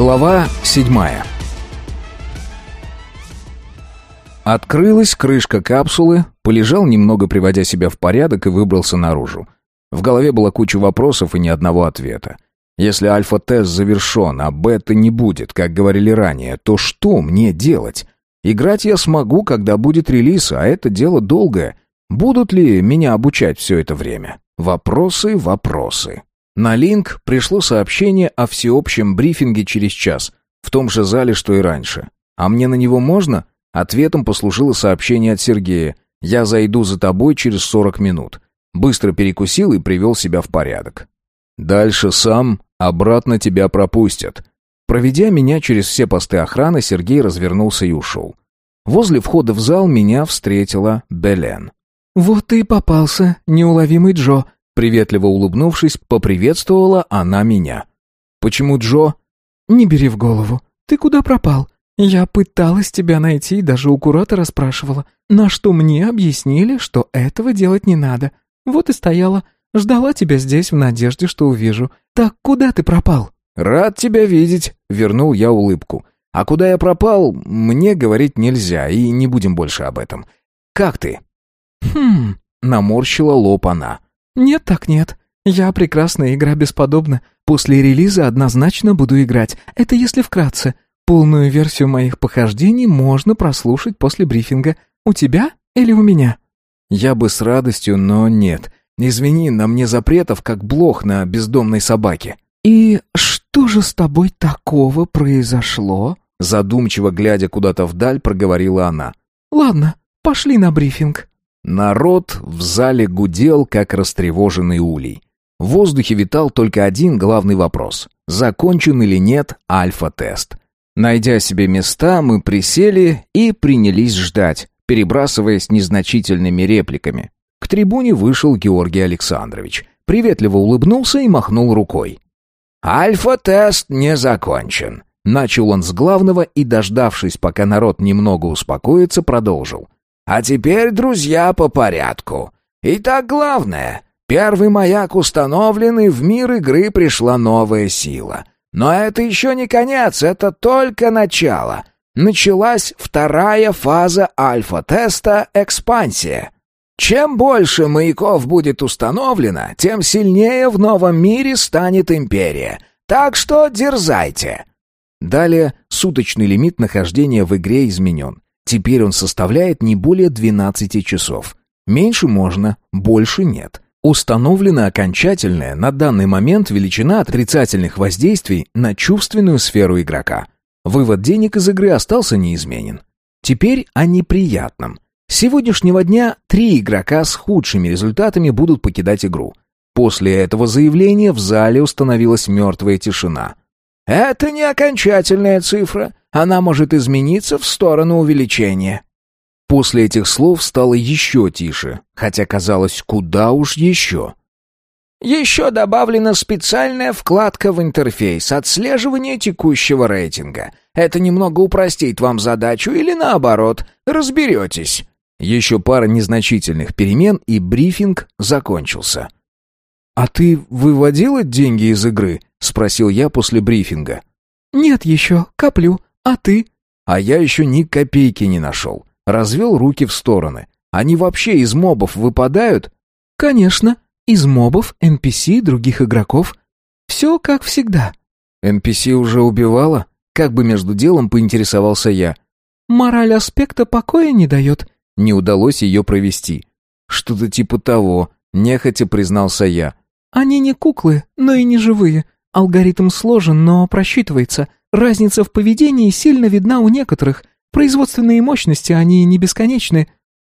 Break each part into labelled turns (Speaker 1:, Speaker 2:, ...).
Speaker 1: Глава седьмая Открылась крышка капсулы, полежал немного, приводя себя в порядок, и выбрался наружу. В голове была куча вопросов и ни одного ответа. Если альфа-тест завершен, а бета не будет, как говорили ранее, то что мне делать? Играть я смогу, когда будет релиз, а это дело долгое. Будут ли меня обучать все это время? Вопросы, вопросы. На линк пришло сообщение о всеобщем брифинге через час, в том же зале, что и раньше. А мне на него можно? Ответом послужило сообщение от Сергея. «Я зайду за тобой через сорок минут». Быстро перекусил и привел себя в порядок. «Дальше сам, обратно тебя пропустят». Проведя меня через все посты охраны, Сергей развернулся и ушел. Возле входа в зал меня встретила Белен.
Speaker 2: «Вот ты попался, неуловимый Джо»,
Speaker 1: Приветливо улыбнувшись, поприветствовала она меня. «Почему Джо?»
Speaker 2: «Не бери в голову. Ты куда пропал? Я пыталась тебя найти, даже у куратора спрашивала. На что мне объяснили, что этого делать не надо. Вот и стояла. Ждала тебя здесь в надежде, что увижу. Так куда ты пропал?»
Speaker 1: «Рад тебя видеть», — вернул я улыбку. «А куда я пропал, мне говорить нельзя, и не будем больше об этом. Как ты?»
Speaker 2: «Хм...»
Speaker 1: — наморщила лоб она.
Speaker 2: «Нет так нет. Я прекрасная игра бесподобна. После релиза однозначно буду играть. Это если вкратце. Полную версию моих похождений можно прослушать после брифинга. У тебя или у меня?»
Speaker 1: «Я бы с радостью, но нет. Извини, на мне запретов, как блох на бездомной собаке».
Speaker 2: «И что же с тобой такого произошло?»
Speaker 1: Задумчиво глядя куда-то вдаль, проговорила она.
Speaker 2: «Ладно, пошли на брифинг».
Speaker 1: Народ в зале гудел, как растревоженный улей. В воздухе витал только один главный вопрос. Закончен или нет альфа-тест? Найдя себе места, мы присели и принялись ждать, перебрасываясь незначительными репликами. К трибуне вышел Георгий Александрович. Приветливо улыбнулся и махнул рукой. «Альфа-тест не закончен», — начал он с главного и, дождавшись, пока народ немного успокоится, продолжил. А теперь, друзья, по порядку. Итак, главное. Первый маяк установлен, и в мир игры пришла новая сила. Но это еще не конец, это только начало. Началась вторая фаза альфа-теста «Экспансия». Чем больше маяков будет установлено, тем сильнее в новом мире станет империя. Так что дерзайте. Далее суточный лимит нахождения в игре изменен. Теперь он составляет не более 12 часов. Меньше можно, больше нет. Установлена окончательная на данный момент величина отрицательных воздействий на чувственную сферу игрока. Вывод денег из игры остался неизменен. Теперь о неприятном. С сегодняшнего дня три игрока с худшими результатами будут покидать игру. После этого заявления в зале установилась мертвая тишина. «Это не окончательная цифра. Она может измениться в сторону увеличения». После этих слов стало еще тише, хотя казалось, куда уж еще. Еще добавлена специальная вкладка в интерфейс отслеживания текущего рейтинга. Это немного упростит вам задачу или наоборот, разберетесь. Еще пара незначительных перемен, и брифинг закончился. «А ты выводила деньги из игры?» — спросил я после брифинга.
Speaker 2: «Нет еще, коплю. А ты?»
Speaker 1: А я еще ни копейки не нашел. Развел руки в стороны. Они вообще из мобов выпадают?
Speaker 2: Конечно, из мобов, NPC и других игроков. Все как всегда.
Speaker 1: NPC уже убивала? Как бы между делом поинтересовался я.
Speaker 2: Мораль аспекта покоя не дает.
Speaker 1: Не удалось ее провести. Что-то типа того, нехотя признался я.
Speaker 2: Они не куклы, но и не живые. Алгоритм сложен, но просчитывается. Разница в поведении сильно видна у некоторых. Производственные мощности, они не бесконечны».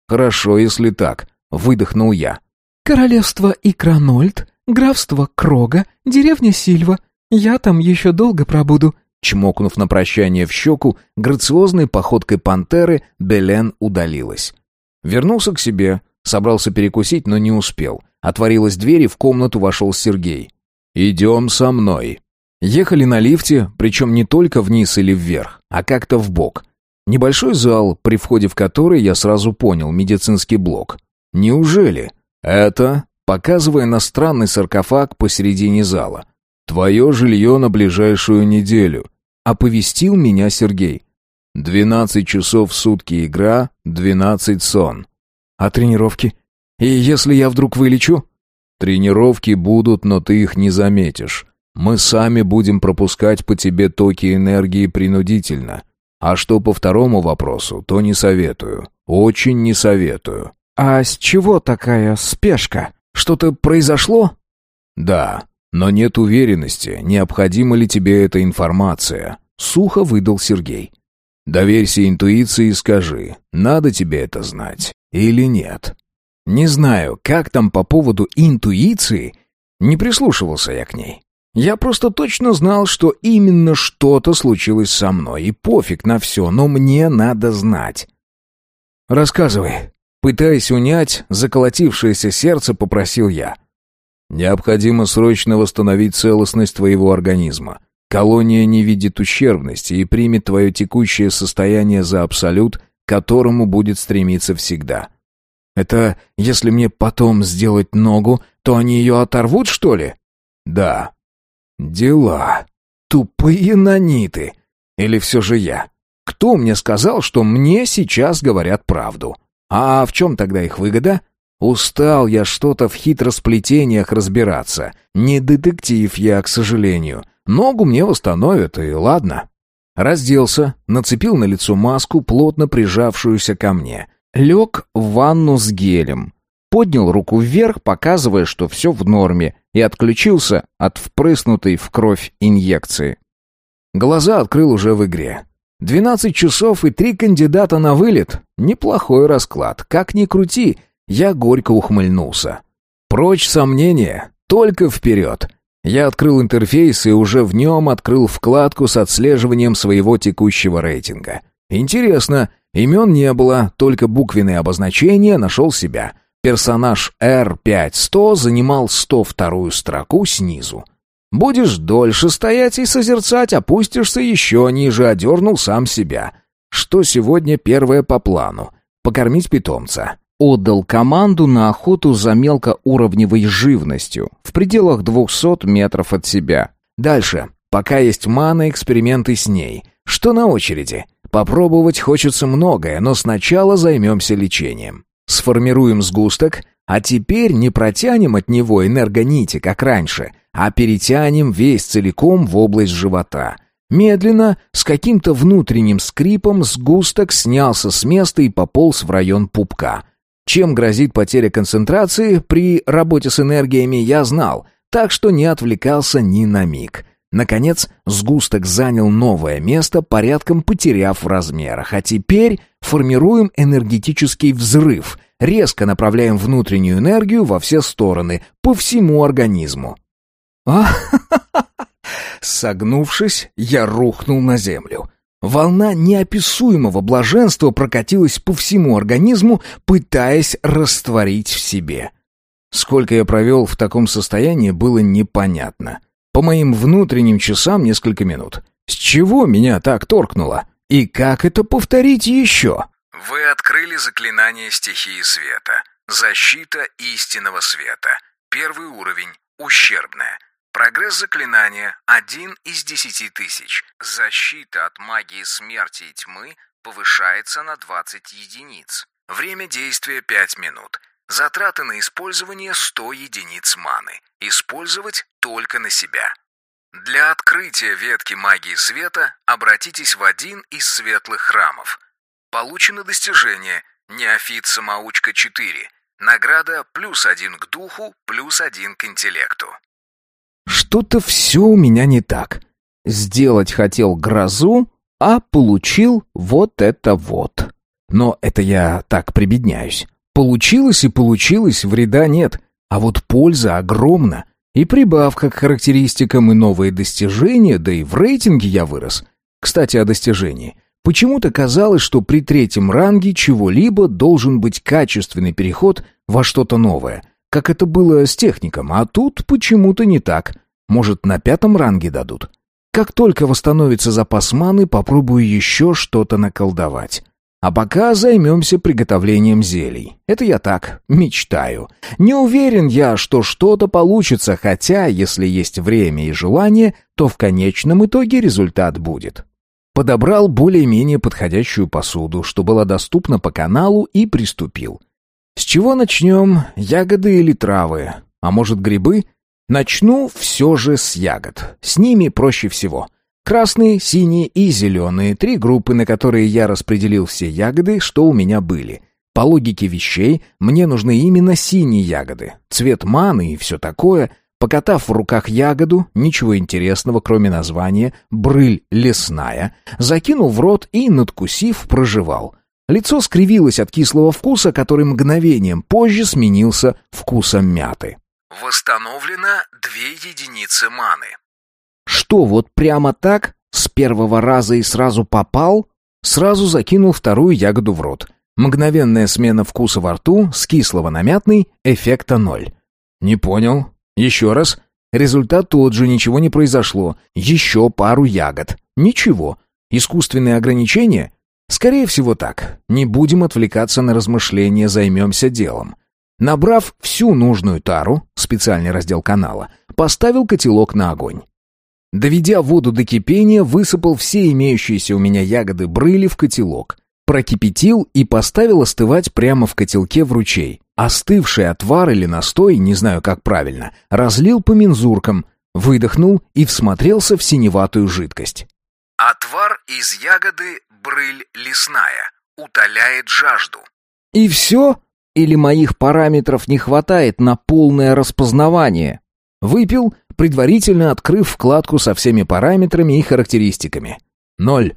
Speaker 1: «Хорошо, если так», — выдохнул я.
Speaker 2: «Королевство Икранольд, графство Крога, деревня Сильва. Я там еще долго пробуду».
Speaker 1: Чмокнув на прощание в щеку, грациозной походкой пантеры Белен удалилась. Вернулся к себе, собрался перекусить, но не успел. Отворилась дверь, и в комнату вошел Сергей. «Идем со мной». Ехали на лифте, причем не только вниз или вверх, а как-то в бок. Небольшой зал, при входе в который я сразу понял медицинский блок. Неужели? Это, показывая на странный саркофаг посередине зала. Твое жилье на ближайшую неделю. оповестил меня Сергей. «Двенадцать часов в сутки игра, двенадцать сон».
Speaker 2: «А тренировки? И если я вдруг вылечу?»
Speaker 1: «Тренировки будут, но ты их не заметишь. Мы сами будем пропускать по тебе токи энергии принудительно. А что по второму вопросу, то не советую. Очень не советую».
Speaker 2: «А с чего такая спешка? Что-то произошло?»
Speaker 1: «Да, но нет уверенности, необходима ли тебе эта информация», — сухо выдал Сергей. «Доверься интуиции и скажи, надо тебе это знать или нет». Не знаю, как там по поводу интуиции, не прислушивался я к ней. Я просто точно знал, что именно что-то случилось со мной, и пофиг на все, но мне надо знать. «Рассказывай», Пытаясь унять заколотившееся сердце, попросил я. «Необходимо срочно восстановить целостность твоего организма. Колония не видит ущербности и примет твое текущее состояние за абсолют, к которому будет стремиться всегда». «Это если мне потом сделать ногу, то они ее оторвут, что ли?» «Да». «Дела. Тупые наниты. Или все же я? Кто мне сказал, что мне сейчас говорят правду?» А в чем тогда их выгода? Устал я что-то в хитросплетениях разбираться. Не детектив я, к сожалению. Ногу мне восстановят, и ладно. Разделся, нацепил на лицо маску, плотно прижавшуюся ко мне. Лег в ванну с гелем. Поднял руку вверх, показывая, что все в норме, и отключился от впрыснутой в кровь инъекции. Глаза открыл уже в игре. Двенадцать часов и три кандидата на вылет. Неплохой расклад. Как ни крути, я горько ухмыльнулся. Прочь сомнения, только вперед. Я открыл интерфейс и уже в нем открыл вкладку с отслеживанием своего текущего рейтинга. Интересно, имен не было, только буквенные обозначения нашел себя. Персонаж R5100 занимал 102-ю строку снизу. Будешь дольше стоять и созерцать, опустишься еще ниже, одернул сам себя. Что сегодня первое по плану? Покормить питомца. Отдал команду на охоту за мелкоуровневой живностью в пределах 200 метров от себя. Дальше, пока есть мана, эксперименты с ней. Что на очереди? Попробовать хочется многое, но сначала займемся лечением. Сформируем сгусток, а теперь не протянем от него энергонити, как раньше — а перетянем весь целиком в область живота. Медленно, с каким-то внутренним скрипом, сгусток снялся с места и пополз в район пупка. Чем грозит потеря концентрации при работе с энергиями, я знал, так что не отвлекался ни на миг. Наконец, сгусток занял новое место, порядком потеряв в размерах, а теперь формируем энергетический взрыв, резко направляем внутреннюю энергию во все стороны, по всему организму. А, Согнувшись, я рухнул на землю. Волна неописуемого блаженства прокатилась по всему организму, пытаясь растворить в себе. Сколько я провел в таком состоянии, было непонятно. По моим внутренним часам несколько минут. С чего меня так торкнуло? И как это повторить еще?
Speaker 3: Вы открыли заклинание стихии света. Защита истинного света. Первый уровень. Ущербная. Прогресс заклинания – один из десяти тысяч. Защита от магии смерти и тьмы повышается на 20 единиц. Время действия 5 минут. Затраты на использование 100 единиц маны. Использовать только на себя. Для открытия ветки магии света обратитесь в один из светлых храмов. Получено достижение «Неофит-самоучка 4». Награда плюс один к духу, плюс один к интеллекту.
Speaker 1: Что-то все у меня не так. Сделать хотел грозу, а получил вот это вот. Но это я так прибедняюсь. Получилось и получилось, вреда нет. А вот польза огромна. И прибавка к характеристикам, и новые достижения, да и в рейтинге я вырос. Кстати, о достижении. Почему-то казалось, что при третьем ранге чего-либо должен быть качественный переход во что-то новое — как это было с техником, а тут почему-то не так. Может, на пятом ранге дадут? Как только восстановится запас маны, попробую еще что-то наколдовать. А пока займемся приготовлением зелий. Это я так, мечтаю. Не уверен я, что что-то получится, хотя, если есть время и желание, то в конечном итоге результат будет. Подобрал более-менее подходящую посуду, что была доступна по каналу, и приступил. С чего начнем? Ягоды или травы? А может, грибы? Начну все же с ягод. С ними проще всего. Красные, синие и зеленые — три группы, на которые я распределил все ягоды, что у меня были. По логике вещей, мне нужны именно синие ягоды. Цвет маны и все такое. Покатав в руках ягоду, ничего интересного, кроме названия, брыль лесная, закинул в рот и, надкусив, прожевал. Лицо скривилось от кислого вкуса, который мгновением позже сменился вкусом мяты.
Speaker 3: Восстановлено две единицы маны.
Speaker 1: Что, вот прямо так? С первого раза и сразу попал? Сразу закинул вторую ягоду в рот. Мгновенная смена вкуса во рту, с кислого на мятный, эффекта ноль. Не понял. Еще раз. Результат тот же, ничего не произошло. Еще пару ягод. Ничего. Искусственные ограничения? Скорее всего так. Не будем отвлекаться на размышления, займемся делом. Набрав всю нужную тару, специальный раздел канала, поставил котелок на огонь. Доведя воду до кипения, высыпал все имеющиеся у меня ягоды брыли в котелок. Прокипятил и поставил остывать прямо в котелке в ручей. Остывший отвар или настой, не знаю как правильно, разлил по мензуркам, выдохнул и всмотрелся в синеватую жидкость.
Speaker 3: Отвар из ягоды брыль лесная. Утоляет жажду.
Speaker 1: И все? Или моих параметров не хватает на полное распознавание? Выпил, предварительно открыв вкладку со всеми параметрами и характеристиками. Ноль.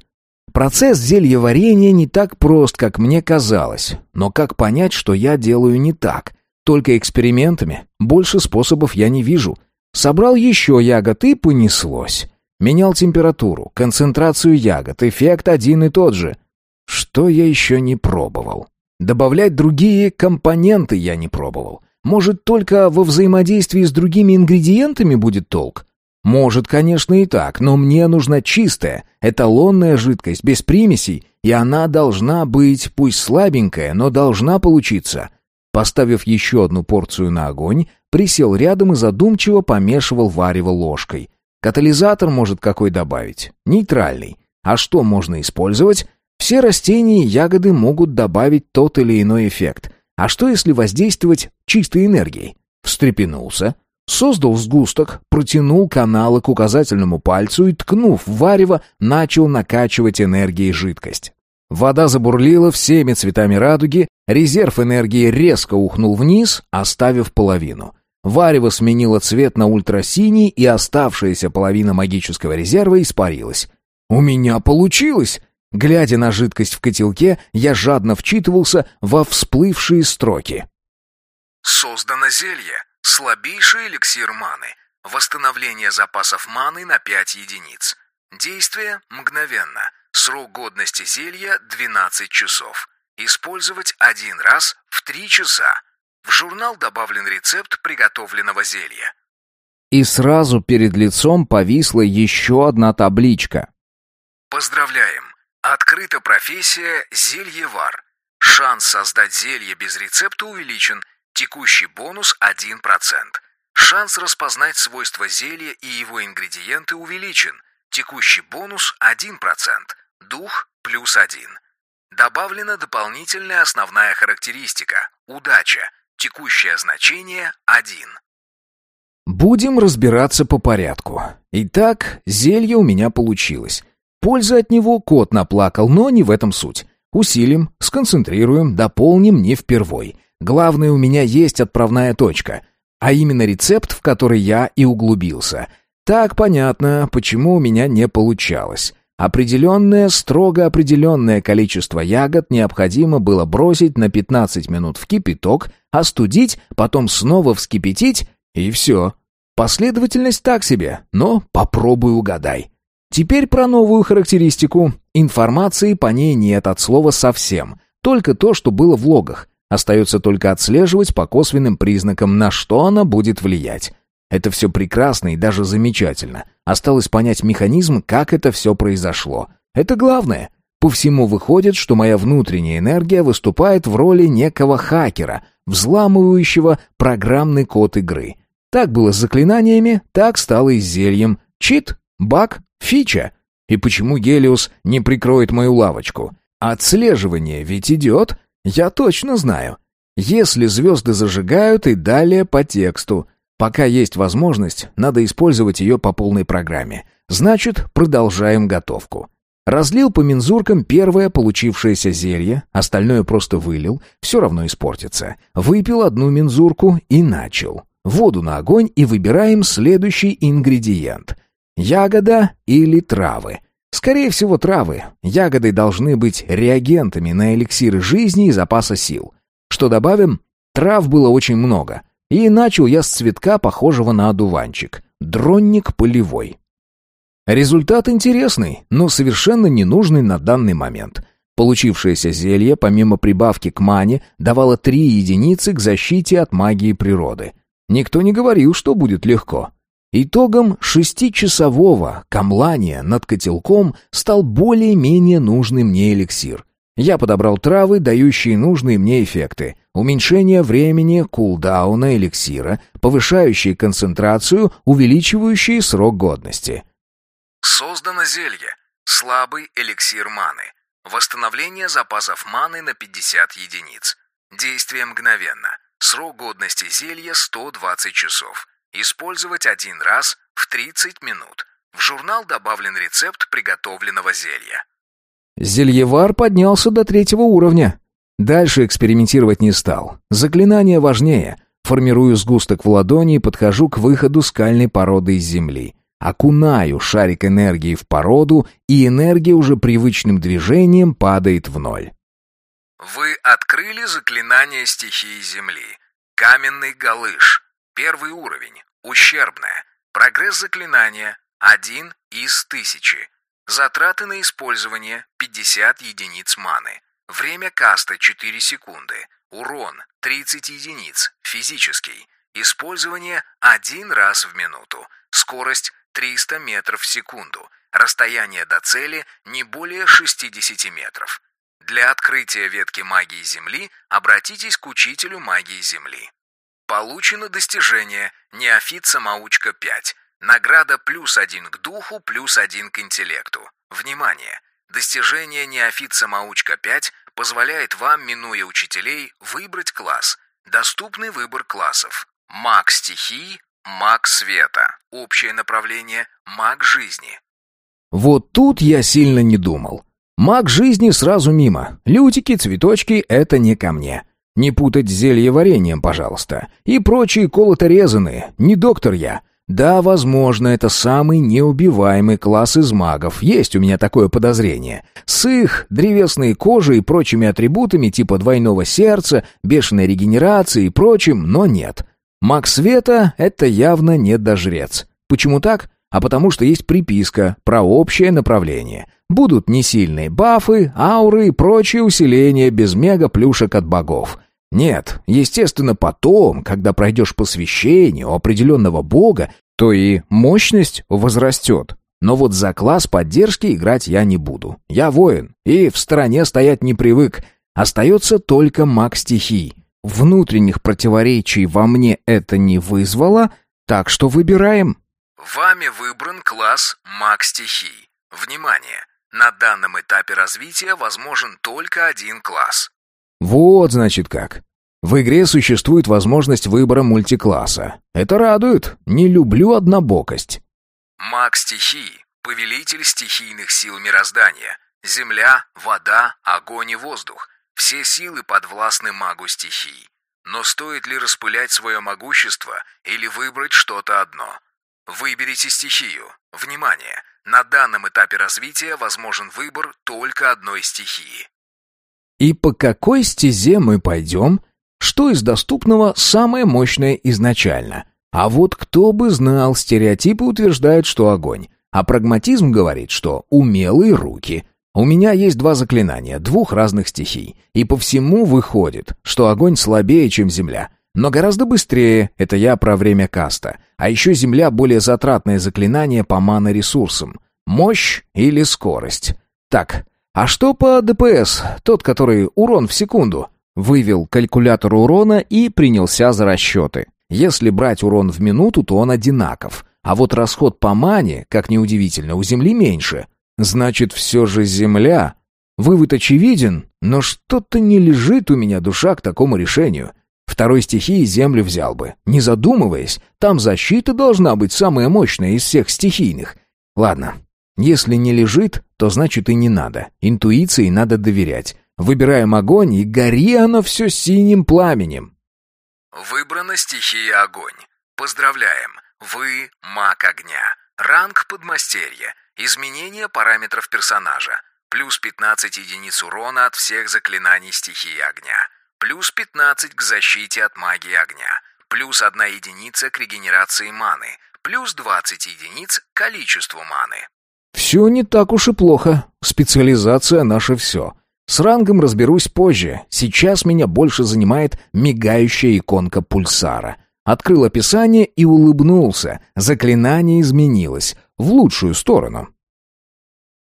Speaker 1: Процесс зельеварения не так прост, как мне казалось. Но как понять, что я делаю не так? Только экспериментами. Больше способов я не вижу. Собрал еще ягод и понеслось. Менял температуру, концентрацию ягод, эффект один и тот же. Что я еще не пробовал? Добавлять другие компоненты я не пробовал. Может, только во взаимодействии с другими ингредиентами будет толк? Может, конечно, и так, но мне нужна чистая, эталонная жидкость, без примесей, и она должна быть, пусть слабенькая, но должна получиться. Поставив еще одну порцию на огонь, присел рядом и задумчиво помешивал варево ложкой. Катализатор может какой добавить? Нейтральный. А что можно использовать? Все растения и ягоды могут добавить тот или иной эффект. А что если воздействовать чистой энергией? Встрепенулся, создал сгусток, протянул каналы к указательному пальцу и, ткнув варево, начал накачивать энергией жидкость. Вода забурлила всеми цветами радуги, резерв энергии резко ухнул вниз, оставив половину. Варево сменило цвет на ультрасиний, и оставшаяся половина магического резерва испарилась. «У меня получилось!» Глядя на жидкость в котелке, я жадно вчитывался во всплывшие строки.
Speaker 3: Создано зелье. Слабейший эликсир маны. Восстановление запасов маны на 5 единиц. Действие мгновенно. Срок годности зелья 12 часов. Использовать один раз в 3 часа. В журнал добавлен рецепт приготовленного зелья.
Speaker 1: И сразу перед лицом повисла еще одна табличка.
Speaker 3: Поздравляем! Открыта профессия зельевар. Шанс создать зелье без рецепта увеличен. Текущий бонус 1%. Шанс распознать свойства зелья и его ингредиенты увеличен. Текущий бонус 1%. Дух плюс 1. Добавлена дополнительная основная характеристика – удача. Текущее значение 1.
Speaker 1: Будем разбираться по порядку. Итак, зелье у меня получилось. Пользы от него кот наплакал, но не в этом суть. Усилим, сконцентрируем, дополним не впервой. Главное, у меня есть отправная точка, а именно рецепт, в который я и углубился. Так понятно, почему у меня не получалось. Определенное, строго определенное количество ягод необходимо было бросить на 15 минут в кипяток, остудить, потом снова вскипятить, и все. Последовательность так себе, но попробуй угадай. Теперь про новую характеристику. Информации по ней нет от слова совсем. Только то, что было в логах. Остается только отслеживать по косвенным признакам, на что она будет влиять. Это все прекрасно и даже замечательно. Осталось понять механизм, как это все произошло. Это главное. По всему выходит, что моя внутренняя энергия выступает в роли некого хакера, взламывающего программный код игры. Так было с заклинаниями, так стало и с зельем. Чит, баг, фича. И почему Гелиус не прикроет мою лавочку? Отслеживание ведь идет, я точно знаю. Если звезды зажигают и далее по тексту. Пока есть возможность, надо использовать ее по полной программе. Значит, продолжаем готовку. Разлил по мензуркам первое получившееся зелье, остальное просто вылил, все равно испортится. Выпил одну мензурку и начал. Воду на огонь и выбираем следующий ингредиент. Ягода или травы. Скорее всего, травы. Ягоды должны быть реагентами на эликсиры жизни и запаса сил. Что добавим? Трав было очень много. И начал я с цветка, похожего на одуванчик. Дронник полевой. Результат интересный, но совершенно ненужный на данный момент. Получившееся зелье, помимо прибавки к мане, давало три единицы к защите от магии природы. Никто не говорил, что будет легко. Итогом шестичасового камлания над котелком стал более-менее нужный мне эликсир. Я подобрал травы, дающие нужные мне эффекты. Уменьшение времени кулдауна эликсира, повышающие концентрацию, увеличивающие срок годности.
Speaker 3: Создано зелье. Слабый эликсир маны. Восстановление запасов маны на 50 единиц. Действие мгновенно. Срок годности зелья 120 часов. Использовать один раз в 30 минут. В журнал добавлен рецепт приготовленного зелья.
Speaker 1: Зельевар поднялся до третьего уровня. Дальше экспериментировать не стал. Заклинание важнее. Формирую сгусток в ладони и подхожу к выходу скальной породы из земли. Окунаю шарик энергии в породу, и энергия уже привычным движением падает в ноль.
Speaker 3: Вы открыли заклинание стихии Земли. Каменный галыш. Первый уровень. Ущербное. Прогресс заклинания. Один из тысячи. Затраты на использование 50 единиц маны. Время каста 4 секунды. Урон 30 единиц. Физический. Использование один раз в минуту. Скорость 300 метров в секунду. Расстояние до цели не более 60 метров. Для открытия ветки магии Земли обратитесь к учителю магии Земли. Получено достижение «Неофит-самоучка 5». Награда плюс один к духу, плюс один к интеллекту. Внимание! Достижение «Неофит-самоучка 5» позволяет вам, минуя учителей, выбрать класс. Доступный выбор классов. Маг стихий, Маг света. Общее направление – маг жизни.
Speaker 1: Вот тут я сильно не думал. Маг жизни сразу мимо. Лютики, цветочки – это не ко мне. Не путать зелье вареньем, пожалуйста. И прочие колото-резанные. Не доктор я. Да, возможно, это самый неубиваемый класс из магов. Есть у меня такое подозрение. С их древесной кожей и прочими атрибутами типа двойного сердца, бешеной регенерации и прочим, но нет. Маг света — это явно не дожрец. Почему так? А потому что есть приписка про общее направление. Будут несильные бафы, ауры и прочие усиления без мега-плюшек от богов. Нет, естественно, потом, когда пройдешь посвящение у определенного бога, то и мощность возрастет. Но вот за класс поддержки играть я не буду. Я воин, и в стороне стоять не привык. Остается только маг стихий. Внутренних противоречий во мне это не вызвало, так что выбираем.
Speaker 3: Вами выбран класс маг стихий. Внимание! На данном этапе развития возможен только один класс.
Speaker 1: Вот, значит, как. В игре существует возможность выбора мультикласса. Это радует. Не люблю однобокость.
Speaker 3: Маг стихий. Повелитель стихийных сил мироздания. Земля, вода, огонь и воздух. Все силы подвластны магу стихий. Но стоит ли распылять свое могущество или выбрать что-то одно? Выберите стихию. Внимание! На данном этапе развития возможен выбор только одной стихии.
Speaker 1: И по какой стезе мы пойдем? Что из доступного самое мощное изначально? А вот кто бы знал, стереотипы утверждают, что огонь. А прагматизм говорит, что умелые руки. У меня есть два заклинания, двух разных стихий, и по всему выходит, что огонь слабее, чем земля. Но гораздо быстрее, это я про время каста. А еще земля более затратное заклинание по мана-ресурсам. Мощь или скорость? Так, А что по ДПС, тот, который урон в секунду? Вывел калькулятор урона и принялся за расчеты. Если брать урон в минуту, то он одинаков. А вот расход по мане, как неудивительно, у Земли меньше. Значит, все же Земля. Вывод очевиден, но что-то не лежит у меня душа к такому решению. Второй стихии Землю взял бы, не задумываясь. Там защита должна быть самая мощная из всех стихийных. Ладно, если не лежит, то значит и не надо. Интуиции надо доверять. Выбираем огонь, и гори оно все синим пламенем.
Speaker 3: Выбрана стихия огонь. Поздравляем! Вы маг огня. Ранг подмастерье. Изменение параметров персонажа. Плюс 15 единиц урона от всех заклинаний стихии огня. Плюс 15 к защите от магии огня. Плюс 1 единица к регенерации маны. Плюс 20 единиц к количеству маны.
Speaker 1: Все не так уж и плохо. Специализация наше все. С рангом разберусь позже. Сейчас меня больше занимает мигающая иконка пульсара. Открыл описание и улыбнулся. Заклинание изменилось. В лучшую сторону.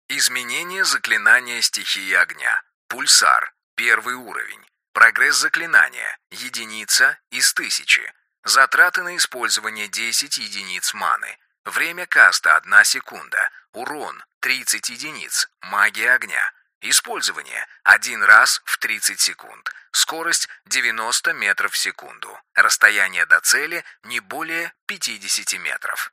Speaker 3: Изменение заклинания стихии огня. Пульсар. Первый уровень. Прогресс заклинания. Единица из тысячи. Затраты на использование 10 единиц маны. Время каста 1 секунда. Урон 30 единиц. Магия огня. Использование один раз в 30 секунд. Скорость 90 метров в секунду. Расстояние до цели не более 50 метров.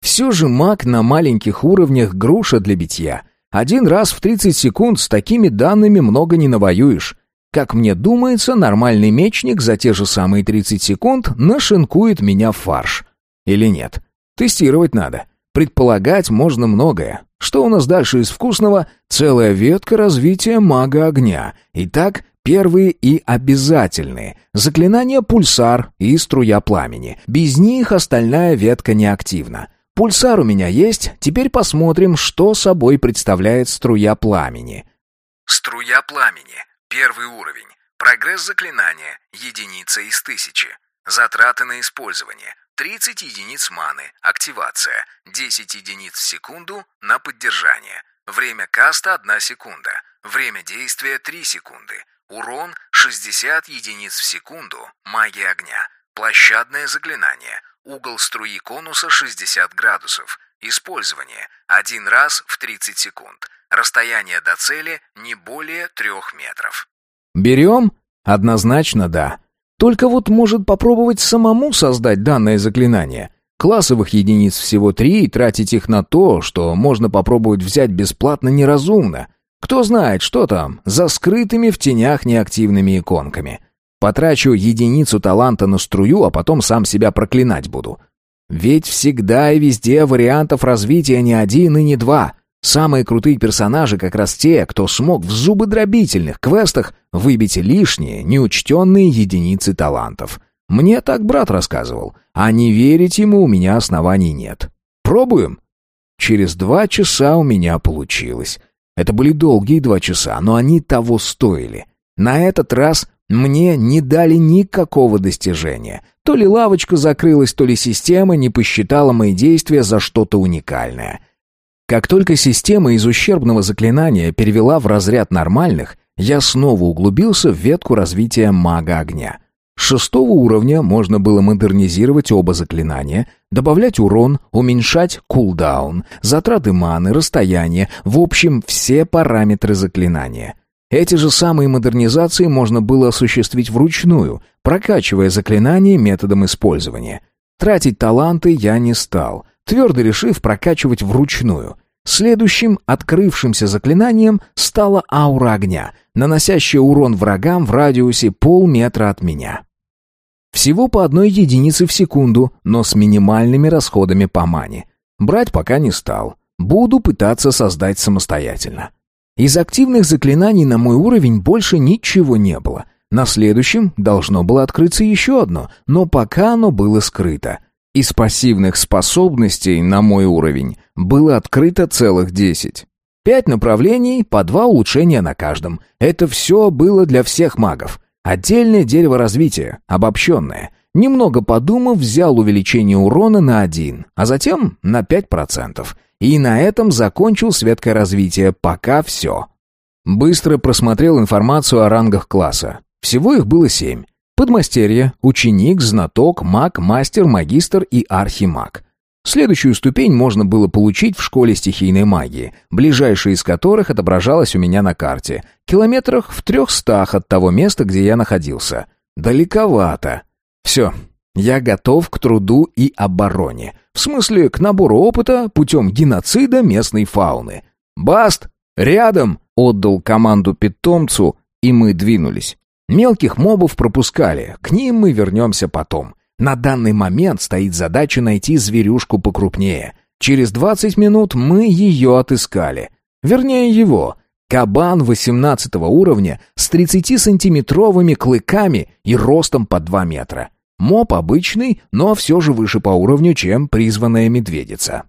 Speaker 1: Все же маг на маленьких уровнях груша для битья. Один раз в 30 секунд с такими данными много не навоюешь. Как мне думается, нормальный мечник за те же самые 30 секунд нашинкует меня в фарш. Или нет? Тестировать надо. Предполагать можно многое. Что у нас дальше из вкусного? Целая ветка развития мага огня. Итак, первые и обязательные. Заклинание пульсар и струя пламени. Без них остальная ветка неактивна. Пульсар у меня есть, теперь посмотрим, что собой представляет струя пламени.
Speaker 3: Струя пламени. Первый уровень. Прогресс заклинания. Единица из тысячи. Затраты на использование. 30 единиц маны, активация, 10 единиц в секунду на поддержание. Время каста 1 секунда, время действия 3 секунды. Урон 60 единиц в секунду, магия огня. Площадное заклинание, угол струи конуса 60 градусов. Использование один раз в 30 секунд. Расстояние до цели не более 3 метров.
Speaker 1: Берем? Однозначно да. Только вот может попробовать самому создать данное заклинание. Классовых единиц всего три, и тратить их на то, что можно попробовать взять бесплатно, неразумно. Кто знает, что там, за скрытыми в тенях неактивными иконками. Потрачу единицу таланта на струю, а потом сам себя проклинать буду. Ведь всегда и везде вариантов развития не один и не два. Самые крутые персонажи как раз те, кто смог в зубодробительных квестах выбить лишние, неучтенные единицы талантов. Мне так брат рассказывал, а не верить ему у меня оснований нет. Пробуем? Через два часа у меня получилось. Это были долгие два часа, но они того стоили. На этот раз мне не дали никакого достижения. То ли лавочка закрылась, то ли система не посчитала мои действия за что-то уникальное. Как только система из ущербного заклинания перевела в разряд нормальных, я снова углубился в ветку развития мага огня. С шестого уровня можно было модернизировать оба заклинания, добавлять урон, уменьшать кулдаун, затраты маны, расстояние, в общем, все параметры заклинания. Эти же самые модернизации можно было осуществить вручную, прокачивая заклинания методом использования. Тратить таланты я не стал — твердо решив прокачивать вручную. Следующим открывшимся заклинанием стала аура огня, наносящая урон врагам в радиусе полметра от меня. Всего по одной единице в секунду, но с минимальными расходами по мане. Брать пока не стал. Буду пытаться создать самостоятельно. Из активных заклинаний на мой уровень больше ничего не было. На следующем должно было открыться еще одно, но пока оно было скрыто. Из пассивных способностей на мой уровень было открыто целых десять. Пять направлений, по два улучшения на каждом. Это все было для всех магов. Отдельное дерево развития, обобщенное. Немного подумав, взял увеличение урона на один, а затем на пять процентов. И на этом закончил светкое развитие, пока все. Быстро просмотрел информацию о рангах класса. Всего их было семь. Подмастерье, ученик, знаток, маг, мастер, магистр и архимаг. Следующую ступень можно было получить в школе стихийной магии, ближайшая из которых отображалась у меня на карте, километрах в трехстах от того места, где я находился. Далековато. Все, я готов к труду и обороне. В смысле, к набору опыта путем геноцида местной фауны. «Баст! Рядом!» — отдал команду питомцу, и мы двинулись. Мелких мобов пропускали, к ним мы вернемся потом. На данный момент стоит задача найти зверюшку покрупнее. Через 20 минут мы ее отыскали. Вернее, его. Кабан 18 уровня с 30-сантиметровыми клыками и ростом по 2 метра. Моб обычный, но все же выше по уровню, чем призванная медведица.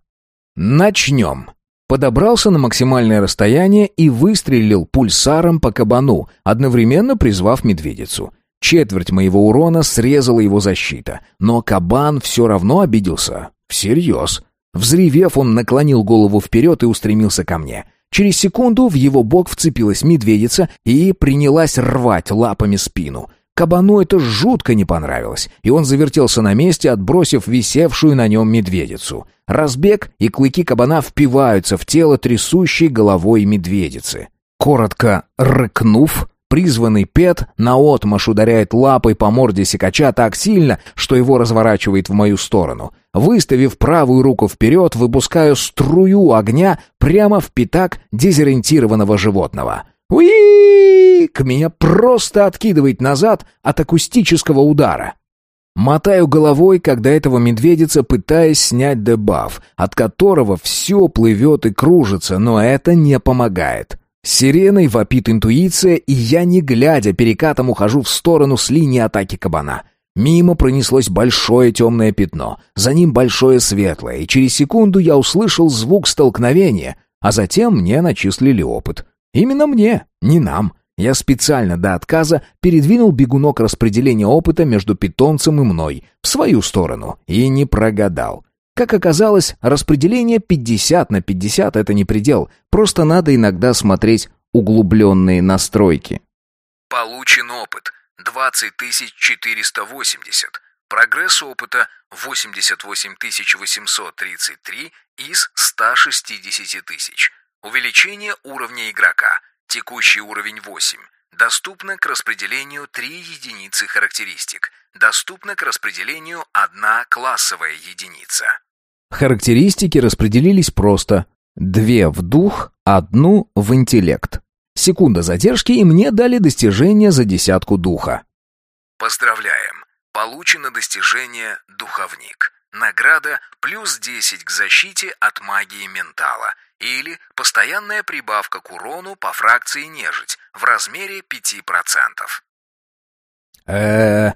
Speaker 1: Начнем. Подобрался на максимальное расстояние и выстрелил пульсаром по кабану, одновременно призвав медведицу. Четверть моего урона срезала его защита, но кабан все равно обиделся. Всерьез. Взревев, он наклонил голову вперед и устремился ко мне. Через секунду в его бок вцепилась медведица и принялась рвать лапами спину. Кабану это жутко не понравилось, и он завертелся на месте, отбросив висевшую на нем медведицу. Разбег, и клыки кабана впиваются в тело трясущей головой медведицы. Коротко рыкнув, Призванный Пет наотмашь ударяет лапой по морде секача так сильно, что его разворачивает в мою сторону. Выставив правую руку вперед, выпускаю струю огня прямо в пятак дезориентированного животного. уи К меня просто откидывает назад от акустического удара. Мотаю головой, когда этого медведица, пытаясь снять дебаф, от которого все плывет и кружится, но это не помогает. Сиреной вопит интуиция, и я, не глядя, перекатом ухожу в сторону с линии атаки кабана. Мимо пронеслось большое темное пятно, за ним большое светлое, и через секунду я услышал звук столкновения, а затем мне начислили опыт. Именно мне, не нам. Я специально до отказа передвинул бегунок распределения опыта между питомцем и мной в свою сторону и не прогадал. Как оказалось, распределение 50 на 50 — это не предел, просто надо иногда смотреть углубленные настройки.
Speaker 3: Получен опыт 20480. Прогресс опыта 88833 из 160 тысяч. Увеличение уровня игрока. Текущий уровень 8. Доступно к распределению 3 единицы характеристик. Доступно к распределению 1 классовая единица.
Speaker 1: Характеристики распределились просто. Две в дух, одну в интеллект. Секунда задержки, и мне дали достижение за десятку духа.
Speaker 3: Поздравляем! Получено достижение «Духовник». Награда плюс 10 к защите от магии ментала или постоянная прибавка к урону по фракции нежить в размере 5%.
Speaker 1: Э,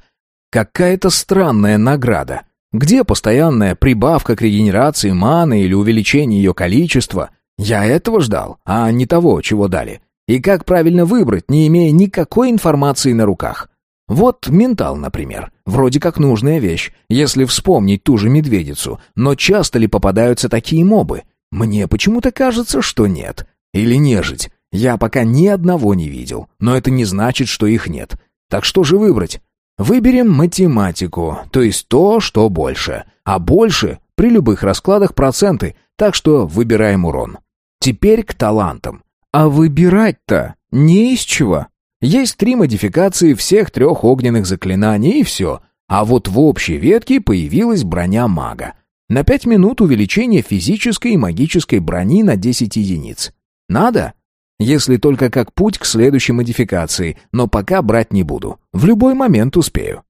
Speaker 1: какая-то странная награда. Где постоянная прибавка к регенерации маны или увеличение ее количества? Я этого ждал, а не того, чего дали. И как правильно выбрать, не имея никакой информации на руках? Вот ментал, например. Вроде как нужная вещь, если вспомнить ту же медведицу. Но часто ли попадаются такие мобы? Мне почему-то кажется, что нет. Или нежить. Я пока ни одного не видел, но это не значит, что их нет. Так что же выбрать? Выберем математику, то есть то, что больше. А больше при любых раскладах проценты, так что выбираем урон. Теперь к талантам. А выбирать-то не из чего. Есть три модификации всех трех огненных заклинаний и все. А вот в общей ветке появилась броня мага. На пять минут увеличение физической и магической брони на 10 единиц. Надо? Если только как путь к следующей модификации, но пока брать не буду. В любой момент успею.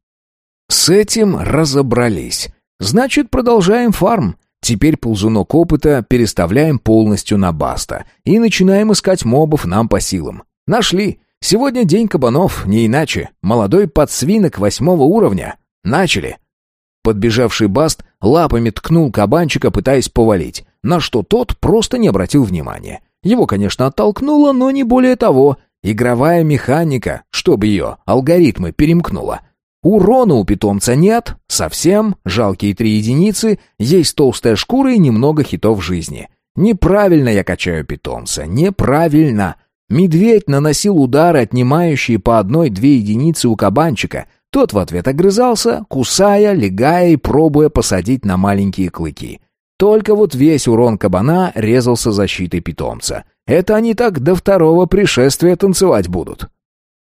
Speaker 1: С этим разобрались. Значит, продолжаем фарм. Теперь ползунок опыта переставляем полностью на баста и начинаем искать мобов нам по силам. Нашли. Сегодня день кабанов, не иначе. Молодой подсвинок восьмого уровня. Начали. Подбежавший баст лапами ткнул кабанчика, пытаясь повалить, на что тот просто не обратил внимания. Его, конечно, оттолкнуло, но не более того. Игровая механика, чтобы ее алгоритмы перемкнула. Урона у питомца нет, совсем, жалкие три единицы, есть толстая шкура и немного хитов жизни. Неправильно я качаю питомца, неправильно. Медведь наносил удары, отнимающие по одной-две единицы у кабанчика. Тот в ответ огрызался, кусая, легая и пробуя посадить на маленькие клыки. Только вот весь урон кабана резался защитой питомца. Это они так до второго пришествия танцевать будут.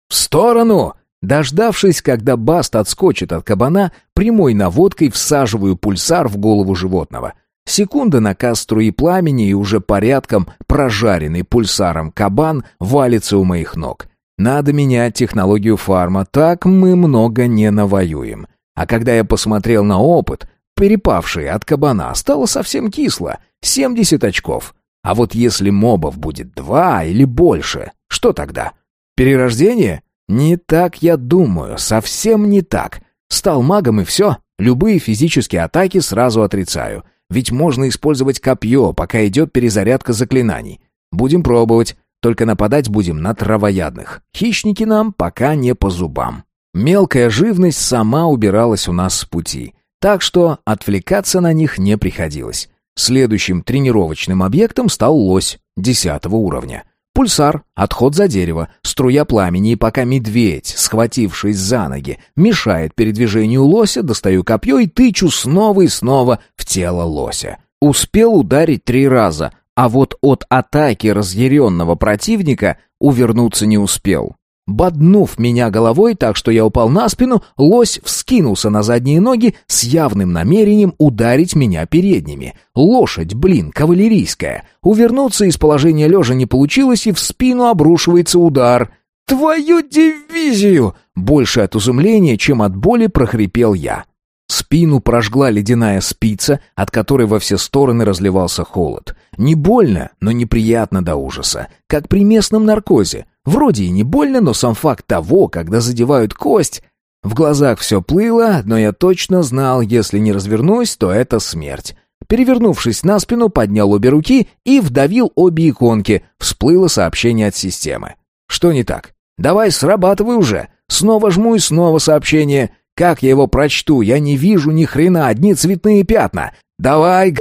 Speaker 1: «В сторону!» Дождавшись, когда Баст отскочит от кабана, прямой наводкой всаживаю пульсар в голову животного — Секунда на кастру и пламени, и уже порядком прожаренный пульсаром кабан валится у моих ног. Надо менять технологию фарма, так мы много не навоюем. А когда я посмотрел на опыт, перепавший от кабана, стало совсем кисло. 70 очков. А вот если мобов будет два или больше, что тогда? Перерождение? Не так я думаю, совсем не так. Стал магом и все. Любые физические атаки сразу отрицаю. Ведь можно использовать копье, пока идет перезарядка заклинаний. Будем пробовать, только нападать будем на травоядных. Хищники нам пока не по зубам. Мелкая живность сама убиралась у нас с пути, так что отвлекаться на них не приходилось. Следующим тренировочным объектом стал лось десятого уровня. Пульсар, отход за дерево, струя пламени, и пока медведь, схватившись за ноги, мешает передвижению лося, достаю копье и тычу снова и снова в тело лося. Успел ударить три раза, а вот от атаки разъяренного противника увернуться не успел. Боднув меня головой так, что я упал на спину, лось вскинулся на задние ноги с явным намерением ударить меня передними. Лошадь, блин, кавалерийская. Увернуться из положения лежа не получилось, и в спину обрушивается удар. «Твою дивизию!» Больше от изумления, чем от боли, прохрипел я. Спину прожгла ледяная спица, от которой во все стороны разливался холод. Не больно, но неприятно до ужаса, как при местном наркозе. Вроде и не больно, но сам факт того, когда задевают кость... В глазах все плыло, но я точно знал, если не развернусь, то это смерть. Перевернувшись на спину, поднял обе руки и вдавил обе иконки. Всплыло сообщение от системы. Что не так? Давай, срабатывай уже. Снова жму и снова сообщение. Как я его прочту? Я не вижу ни хрена, одни цветные пятна. Давай,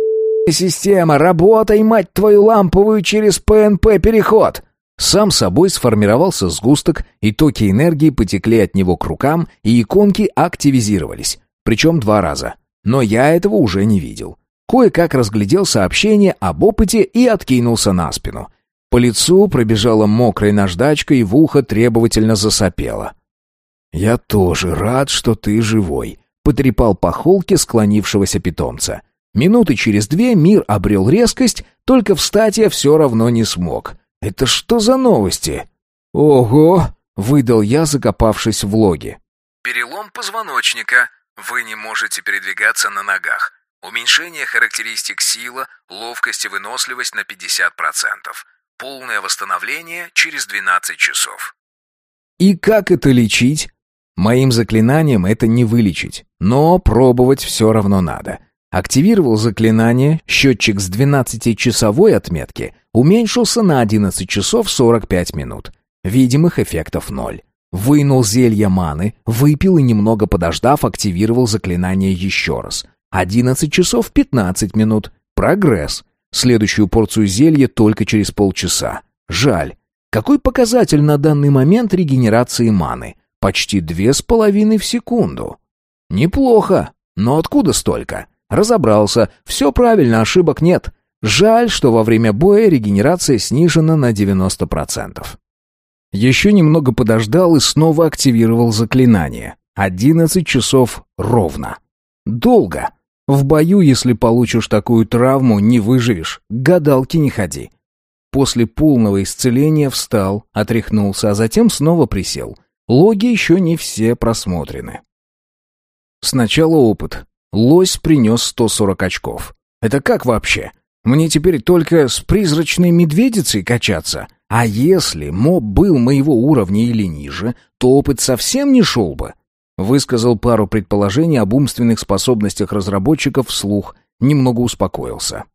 Speaker 1: система, работай, мать твою ламповую, через ПНП-переход. Сам собой сформировался сгусток, и токи энергии потекли от него к рукам, и иконки активизировались. Причем два раза. Но я этого уже не видел. Кое-как разглядел сообщение об опыте и откинулся на спину. По лицу пробежала мокрая наждачка и в ухо требовательно засопело. «Я тоже рад, что ты живой», — потрепал по холке склонившегося питомца. Минуты через две мир обрел резкость, только встать я все равно не смог. Это что за новости? Ого, выдал я, закопавшись в логе.
Speaker 3: Перелом позвоночника. Вы не можете передвигаться на ногах. Уменьшение характеристик сила, ловкость и выносливость на 50%. Полное восстановление через 12 часов.
Speaker 1: И как это лечить? Моим заклинанием это не вылечить, но пробовать все равно надо. Активировал заклинание, счетчик с 12-часовой отметки уменьшился на 11 часов 45 минут. Видимых эффектов ноль. Вынул зелье маны, выпил и немного подождав, активировал заклинание еще раз. 11 часов 15 минут. Прогресс. Следующую порцию зелья только через полчаса. Жаль. Какой показатель на данный момент регенерации маны? Почти две с половиной в секунду. Неплохо, но откуда столько? Разобрался, все правильно, ошибок нет. Жаль, что во время боя регенерация снижена на 90%. Еще немного подождал и снова активировал заклинание. 11 часов ровно. Долго. В бою, если получишь такую травму, не выживешь. Гадалки не ходи. После полного исцеления встал, отряхнулся, а затем снова присел. Логи еще не все просмотрены. Сначала опыт. Лось принес 140 очков. Это как вообще? Мне теперь только с призрачной медведицей качаться? А если моб был моего уровня или ниже, то опыт совсем не шел бы. Высказал пару предположений об умственных способностях разработчиков вслух, немного успокоился.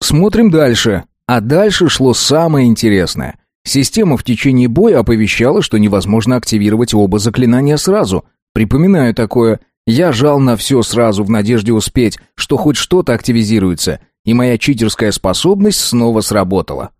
Speaker 1: Смотрим дальше. А дальше шло самое интересное. Система в течение боя оповещала, что невозможно активировать оба заклинания сразу. Припоминаю такое. Я жал на все сразу в надежде успеть, что хоть что-то активизируется, и моя читерская способность снова сработала.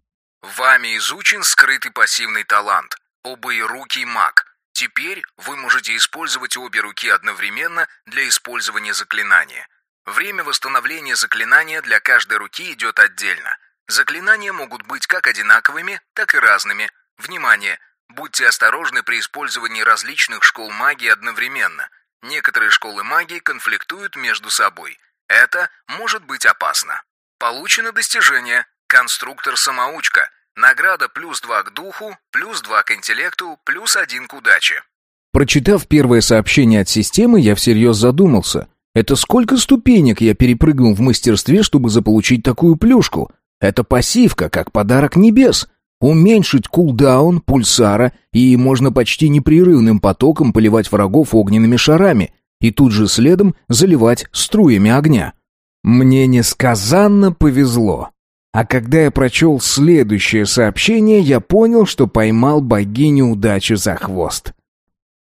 Speaker 3: Вами изучен скрытый пассивный талант – обоерукий маг. Теперь вы можете использовать обе руки одновременно для использования заклинания. Время восстановления заклинания для каждой руки идет отдельно. Заклинания могут быть как одинаковыми, так и разными. Внимание! Будьте осторожны при использовании различных школ магии одновременно. Некоторые школы магии конфликтуют между собой. Это может быть опасно. Получено достижение «Конструктор-самоучка». Награда плюс два к духу, плюс два к интеллекту, плюс один к удаче.
Speaker 1: Прочитав первое сообщение от системы, я всерьез задумался. Это сколько ступенек я перепрыгнул в мастерстве, чтобы заполучить такую плюшку? Это пассивка, как подарок небес. Уменьшить кулдаун, пульсара, и можно почти непрерывным потоком поливать врагов огненными шарами, и тут же следом заливать струями огня. Мне несказанно повезло. А когда я прочел следующее сообщение, я понял, что поймал богиню удачи за хвост.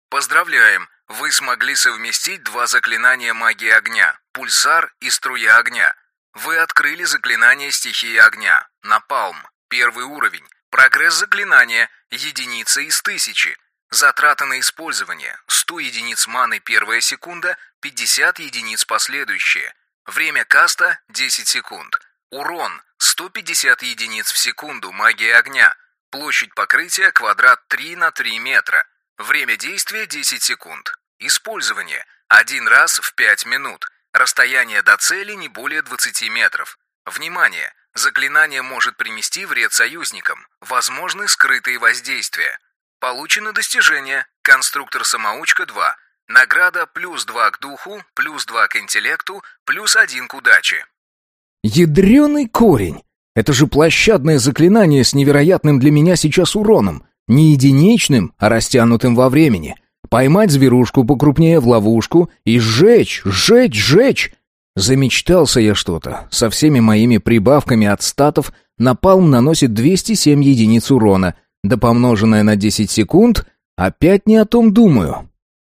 Speaker 3: Поздравляем! Вы смогли совместить два заклинания магии огня – пульсар и струя огня. Вы открыли заклинание стихии огня – напалм, первый уровень. Прогресс заклинания – единица из тысячи. Затраты на использование – 100 единиц маны первая секунда, 50 единиц последующие. Время каста – 10 секунд. Урон 150 единиц в секунду магия огня. Площадь покрытия квадрат 3 на 3 метра. Время действия 10 секунд. Использование один раз в 5 минут. Расстояние до цели не более 20 метров. Внимание! Заклинание может принести вред союзникам. Возможны скрытые воздействия. Получено достижение «Конструктор-самоучка 2». Награда плюс 2 к духу, плюс 2 к интеллекту, плюс 1 к удаче.
Speaker 1: Ядреный корень! Это же площадное заклинание с невероятным для меня сейчас уроном. Не единичным, а растянутым во времени. Поймать зверушку покрупнее в ловушку и сжечь, сжечь, сжечь. Замечтался я что-то. Со всеми моими прибавками от статов напалм наносит 207 единиц урона, да помноженное на 10 секунд, опять не о том думаю.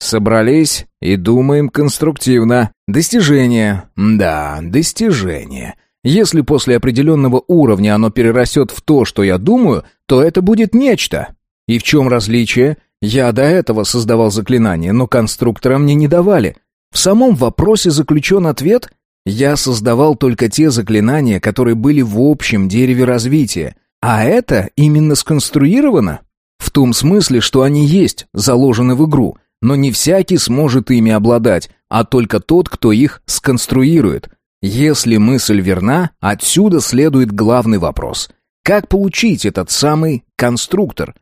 Speaker 1: Собрались и думаем конструктивно. Достижение. Да, достижение. Если после определенного уровня оно перерастет в то, что я думаю, то это будет нечто. И в чем различие? Я до этого создавал заклинания, но конструктора мне не давали. В самом вопросе заключен ответ. Я создавал только те заклинания, которые были в общем дереве развития. А это именно сконструировано? В том смысле, что они есть, заложены в игру, но не всякий сможет ими обладать, а только тот, кто их сконструирует. Если мысль верна, отсюда следует главный вопрос. Как получить этот самый конструктор?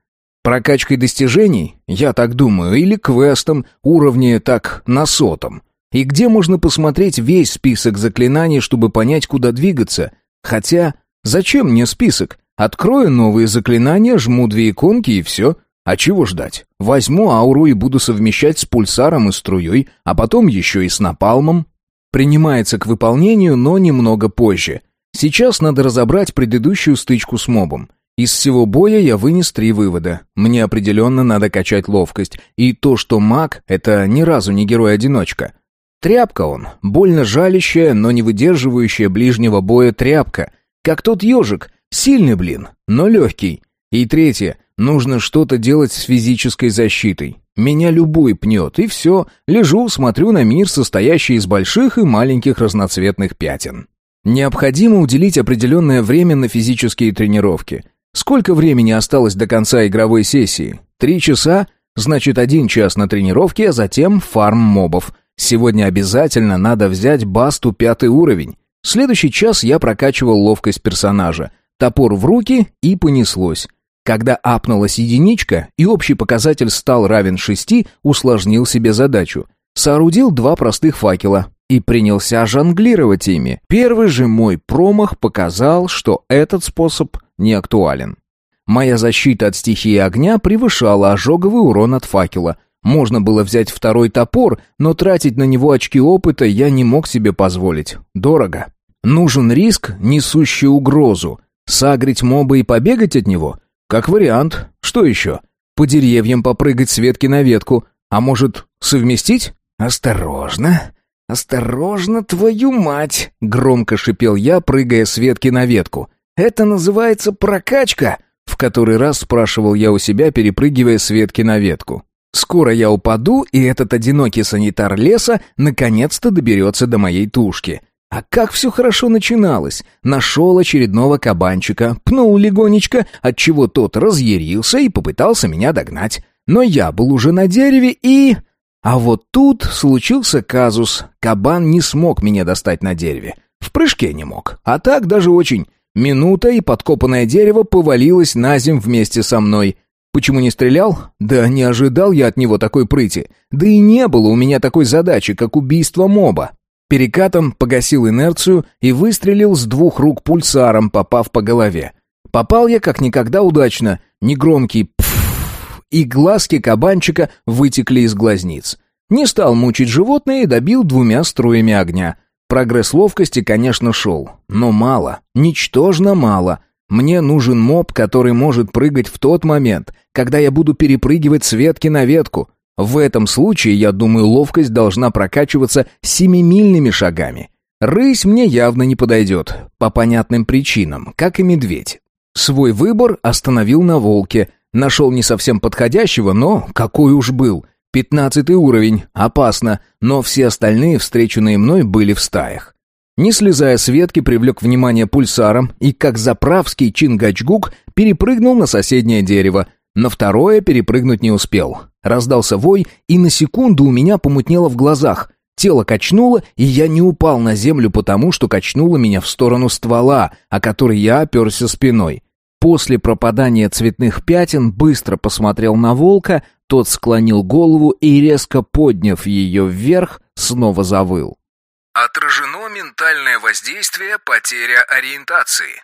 Speaker 1: Прокачкой достижений, я так думаю, или квестом, уровне так на сотом. И где можно посмотреть весь список заклинаний, чтобы понять, куда двигаться? Хотя, зачем мне список? Открою новые заклинания, жму две иконки и все. А чего ждать? Возьму ауру и буду совмещать с пульсаром и струей, а потом еще и с напалмом. Принимается к выполнению, но немного позже. Сейчас надо разобрать предыдущую стычку с мобом. Из всего боя я вынес три вывода. Мне определенно надо качать ловкость. И то, что маг — это ни разу не герой-одиночка. Тряпка он, больно жалящая, но не выдерживающая ближнего боя тряпка. Как тот ежик, сильный, блин, но легкий. И третье, нужно что-то делать с физической защитой. Меня любой пнет, и все. Лежу, смотрю на мир, состоящий из больших и маленьких разноцветных пятен. Необходимо уделить определенное время на физические тренировки. Сколько времени осталось до конца игровой сессии? Три часа? Значит, один час на тренировке, а затем фарм мобов. Сегодня обязательно надо взять басту пятый уровень. Следующий час я прокачивал ловкость персонажа. Топор в руки и понеслось. Когда апнулась единичка, и общий показатель стал равен шести, усложнил себе задачу. Соорудил два простых факела и принялся жонглировать ими. Первый же мой промах показал, что этот способ не актуален. Моя защита от стихии огня превышала ожоговый урон от факела. Можно было взять второй топор, но тратить на него очки опыта я не мог себе позволить. Дорого. Нужен риск, несущий угрозу. Сагрить моба и побегать от него? Как вариант. Что еще? По деревьям попрыгать с ветки на ветку. А может, совместить? Осторожно. Осторожно, твою мать, громко шипел я, прыгая с ветки на ветку. Это называется прокачка?» В который раз спрашивал я у себя, перепрыгивая с ветки на ветку. Скоро я упаду, и этот одинокий санитар леса наконец-то доберется до моей тушки. А как все хорошо начиналось. Нашел очередного кабанчика, пнул легонечко, отчего тот разъярился и попытался меня догнать. Но я был уже на дереве и... А вот тут случился казус. Кабан не смог меня достать на дереве. В прыжке не мог. А так даже очень. Минута, и подкопанное дерево повалилось на земь вместе со мной. Почему не стрелял? Да не ожидал я от него такой прыти. Да и не было у меня такой задачи, как убийство моба. Перекатом погасил инерцию и выстрелил с двух рук пульсаром, попав по голове. Попал я как никогда удачно. Негромкий пф и глазки кабанчика вытекли из глазниц. Не стал мучить животное и добил двумя струями огня. Прогресс ловкости, конечно, шел, но мало, ничтожно мало. Мне нужен моб, который может прыгать в тот момент, когда я буду перепрыгивать с ветки на ветку. В этом случае, я думаю, ловкость должна прокачиваться семимильными шагами. Рысь мне явно не подойдет, по понятным причинам, как и медведь. Свой выбор остановил на волке. Нашел не совсем подходящего, но какой уж был. Пятнадцатый уровень, опасно, но все остальные, встреченные мной, были в стаях. Не слезая с ветки, привлек внимание пульсаром и, как заправский Чингачгук, перепрыгнул на соседнее дерево. На второе перепрыгнуть не успел. Раздался вой, и на секунду у меня помутнело в глазах. Тело качнуло, и я не упал на землю потому, что качнуло меня в сторону ствола, о который я оперся спиной. После пропадания цветных пятен быстро посмотрел на волка, тот склонил голову и, резко подняв ее вверх, снова завыл.
Speaker 3: Отражено ментальное воздействие, потеря ориентации.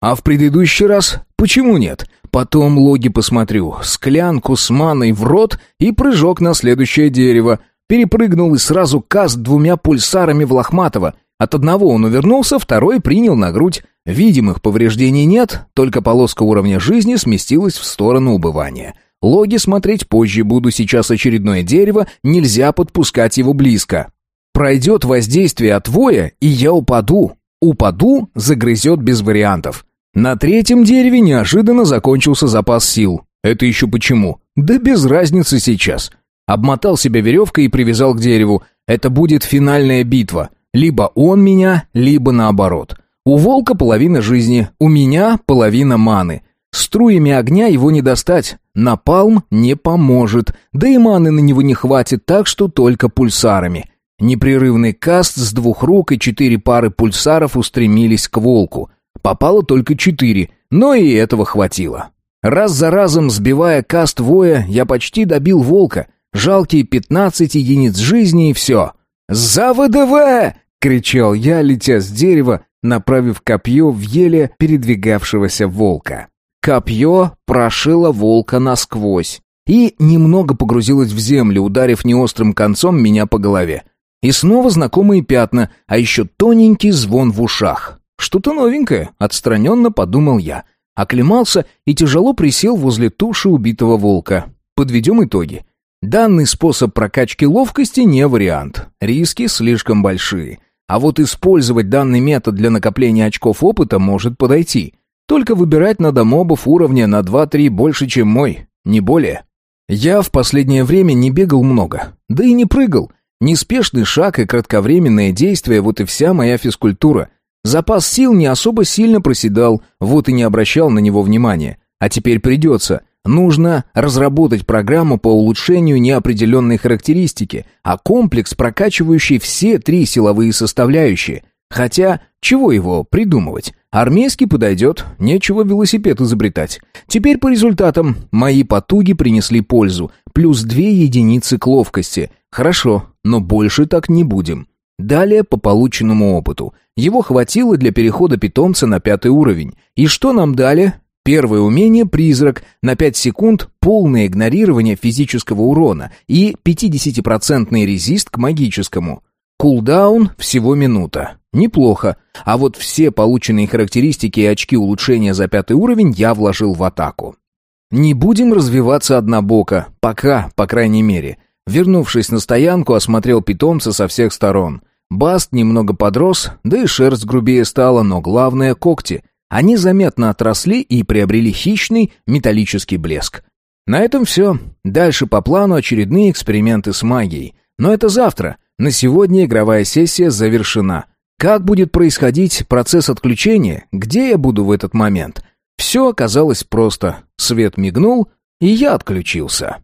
Speaker 1: А в предыдущий раз почему нет? Потом логи посмотрю. Склянку с маной в рот и прыжок на следующее дерево. Перепрыгнул и сразу каст двумя пульсарами в Лохматова. От одного он увернулся, второй принял на грудь. Видимых повреждений нет, только полоска уровня жизни сместилась в сторону убывания. Логи смотреть позже буду, сейчас очередное дерево, нельзя подпускать его близко. Пройдет воздействие от воя, и я упаду. Упаду, загрызет без вариантов. На третьем дереве неожиданно закончился запас сил. Это еще почему? Да без разницы сейчас. Обмотал себя веревкой и привязал к дереву. Это будет финальная битва. Либо он меня, либо наоборот. У волка половина жизни, у меня половина маны. Струями огня его не достать. Напалм не поможет, да и маны на него не хватит, так что только пульсарами. Непрерывный каст с двух рук и четыре пары пульсаров устремились к волку. Попало только четыре, но и этого хватило. Раз за разом сбивая каст воя, я почти добил волка. Жалкие пятнадцать единиц жизни и все. «За ВДВ!» — кричал я, летя с дерева, направив копье в еле передвигавшегося волка. Копье прошило волка насквозь и немного погрузилось в землю, ударив неострым концом меня по голове. И снова знакомые пятна, а еще тоненький звон в ушах. Что-то новенькое, отстраненно подумал я. Оклемался и тяжело присел возле туши убитого волка. Подведем итоги. Данный способ прокачки ловкости не вариант. Риски слишком большие. А вот использовать данный метод для накопления очков опыта может подойти. Только выбирать надо мобов уровня на 2-3 больше, чем мой, не более. Я в последнее время не бегал много, да и не прыгал. Неспешный шаг и кратковременное действие – вот и вся моя физкультура. Запас сил не особо сильно проседал, вот и не обращал на него внимания. А теперь придется. Нужно разработать программу по улучшению неопределенной характеристики, а комплекс, прокачивающий все три силовые составляющие. Хотя, чего его придумывать? Армейский подойдет, нечего велосипед изобретать. Теперь по результатам. Мои потуги принесли пользу. Плюс две единицы к ловкости. Хорошо, но больше так не будем. Далее по полученному опыту. Его хватило для перехода питомца на пятый уровень. И что нам дали? Первое умение «Призрак» на 5 секунд полное игнорирование физического урона и 50% резист к магическому. Кулдаун всего минута. Неплохо. А вот все полученные характеристики и очки улучшения за пятый уровень я вложил в атаку. Не будем развиваться однобоко, пока, по крайней мере. Вернувшись на стоянку, осмотрел питомца со всех сторон. Баст немного подрос, да и шерсть грубее стала, но главное — когти. они заметно отросли и приобрели хищный металлический блеск. На этом все. Дальше по плану очередные эксперименты с магией. Но это завтра. На сегодня игровая сессия завершена. Как будет происходить процесс отключения? Где я буду в этот момент? Все оказалось просто. Свет мигнул, и я отключился.